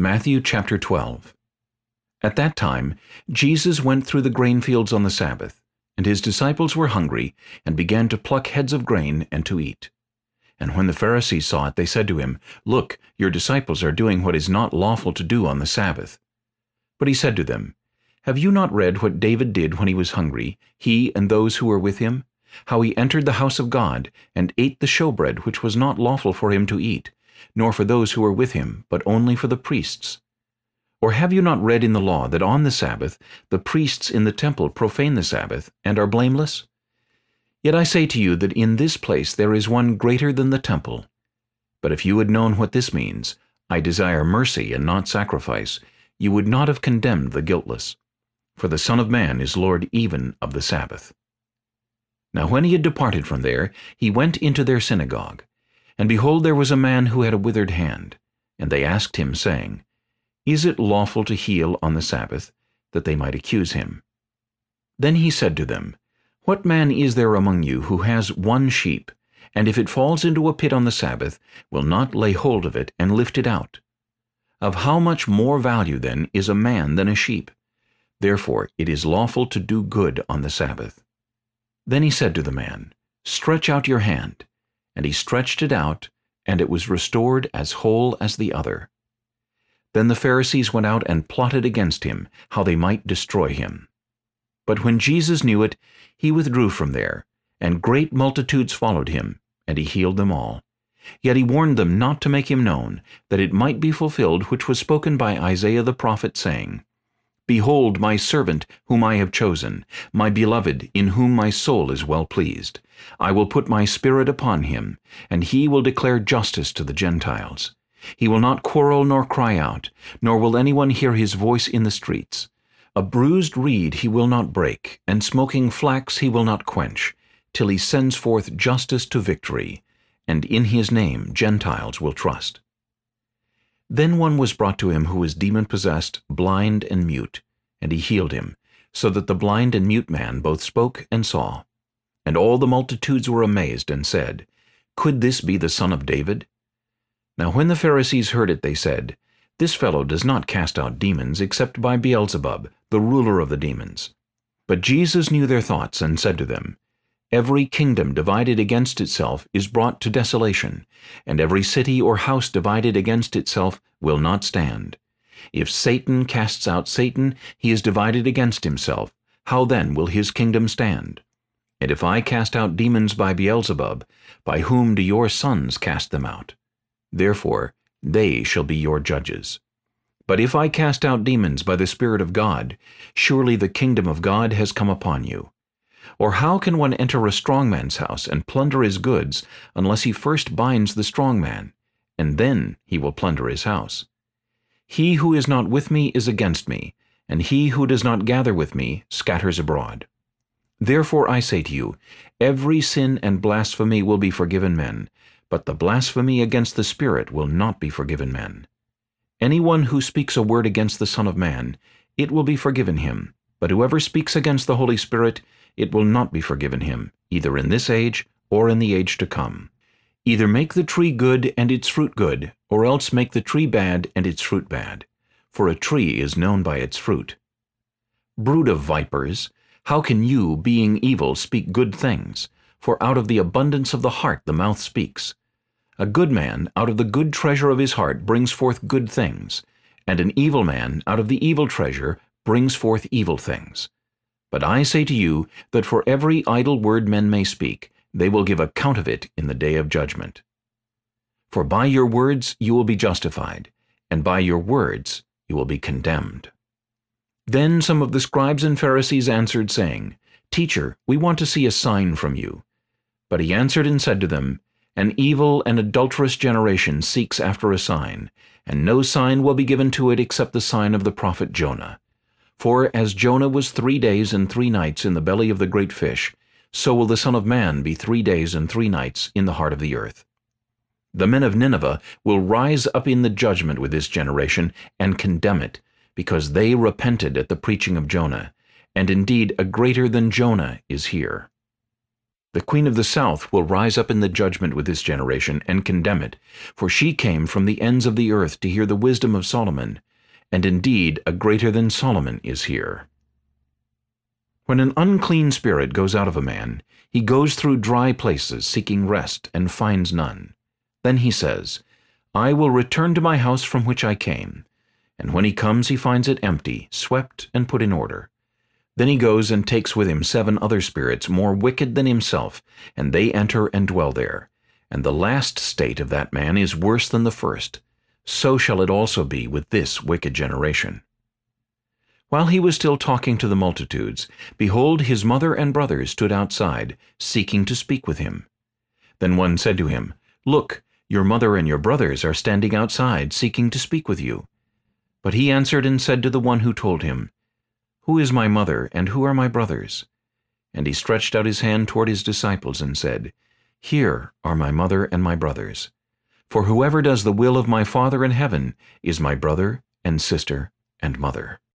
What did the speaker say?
Matthew chapter 12 At that time Jesus went through the grain fields on the Sabbath, and his disciples were hungry, and began to pluck heads of grain and to eat. And when the Pharisees saw it, they said to him, Look, your disciples are doing what is not lawful to do on the Sabbath. But he said to them, Have you not read what David did when he was hungry, he and those who were with him? How he entered the house of God, and ate the showbread which was not lawful for him to eat, nor for those who were with him, but only for the priests. Or have you not read in the law that on the Sabbath the priests in the temple profane the Sabbath, and are blameless? Yet I say to you that in this place there is one greater than the temple. But if you had known what this means, I desire mercy and not sacrifice, you would not have condemned the guiltless. For the Son of Man is Lord even of the Sabbath. Now when he had departed from there, he went into their synagogue. And behold, there was a man who had a withered hand. And they asked him, saying, Is it lawful to heal on the Sabbath? That they might accuse him. Then he said to them, What man is there among you who has one sheep, and if it falls into a pit on the Sabbath, will not lay hold of it and lift it out? Of how much more value then is a man than a sheep? Therefore it is lawful to do good on the Sabbath. Then he said to the man, Stretch out your hand. And he stretched it out, and it was restored as whole as the other. Then the Pharisees went out and plotted against him, how they might destroy him. But when Jesus knew it, he withdrew from there, and great multitudes followed him, and he healed them all. Yet he warned them not to make him known, that it might be fulfilled which was spoken by Isaiah the prophet, saying, Behold my servant, whom I have chosen, my beloved, in whom my soul is well pleased. I will put my spirit upon him, and he will declare justice to the Gentiles. He will not quarrel nor cry out, nor will anyone hear his voice in the streets. A bruised reed he will not break, and smoking flax he will not quench, till he sends forth justice to victory, and in his name Gentiles will trust. Then one was brought to him who was demon-possessed, blind and mute, and he healed him, so that the blind and mute man both spoke and saw. And all the multitudes were amazed, and said, Could this be the son of David? Now when the Pharisees heard it, they said, This fellow does not cast out demons, except by Beelzebub, the ruler of the demons. But Jesus knew their thoughts, and said to them, Every kingdom divided against itself is brought to desolation, and every city or house divided against itself will not stand. If Satan casts out Satan, he is divided against himself. How then will his kingdom stand? And if I cast out demons by Beelzebub, by whom do your sons cast them out? Therefore they shall be your judges. But if I cast out demons by the Spirit of God, surely the kingdom of God has come upon you. Or how can one enter a strong man's house and plunder his goods unless he first binds the strong man, and then he will plunder his house? He who is not with me is against me, and he who does not gather with me scatters abroad. Therefore I say to you, every sin and blasphemy will be forgiven men, but the blasphemy against the Spirit will not be forgiven men. Anyone who speaks a word against the Son of Man, it will be forgiven him, but whoever speaks against the Holy Spirit, it will not be forgiven him, either in this age or in the age to come. Either make the tree good and its fruit good, or else make the tree bad and its fruit bad. For a tree is known by its fruit. Brood of vipers, how can you, being evil, speak good things? For out of the abundance of the heart the mouth speaks. A good man out of the good treasure of his heart brings forth good things, and an evil man out of the evil treasure brings forth evil things. But I say to you that for every idle word men may speak, they will give account of it in the day of judgment. For by your words you will be justified, and by your words you will be condemned. Then some of the scribes and Pharisees answered, saying, Teacher, we want to see a sign from you. But he answered and said to them, An evil and adulterous generation seeks after a sign, and no sign will be given to it except the sign of the prophet Jonah. For as Jonah was three days and three nights in the belly of the great fish, so will the Son of Man be three days and three nights in the heart of the earth. The men of Nineveh will rise up in the judgment with this generation and condemn it, because they repented at the preaching of Jonah, and indeed a greater than Jonah is here. The queen of the south will rise up in the judgment with this generation and condemn it, for she came from the ends of the earth to hear the wisdom of Solomon, and indeed a greater than Solomon is here. When an unclean spirit goes out of a man, he goes through dry places seeking rest and finds none. Then he says, I will return to my house from which I came. And when he comes he finds it empty, swept and put in order. Then he goes and takes with him seven other spirits more wicked than himself, and they enter and dwell there. And the last state of that man is worse than the first. So shall it also be with this wicked generation. While he was still talking to the multitudes, behold, his mother and brothers stood outside, seeking to speak with him. Then one said to him, Look, your mother and your brothers are standing outside, seeking to speak with you. But he answered and said to the one who told him, who is my mother, and who are my brothers? And he stretched out his hand toward his disciples and said, Here are my mother and my brothers. For whoever does the will of my Father in heaven is my brother and sister and mother.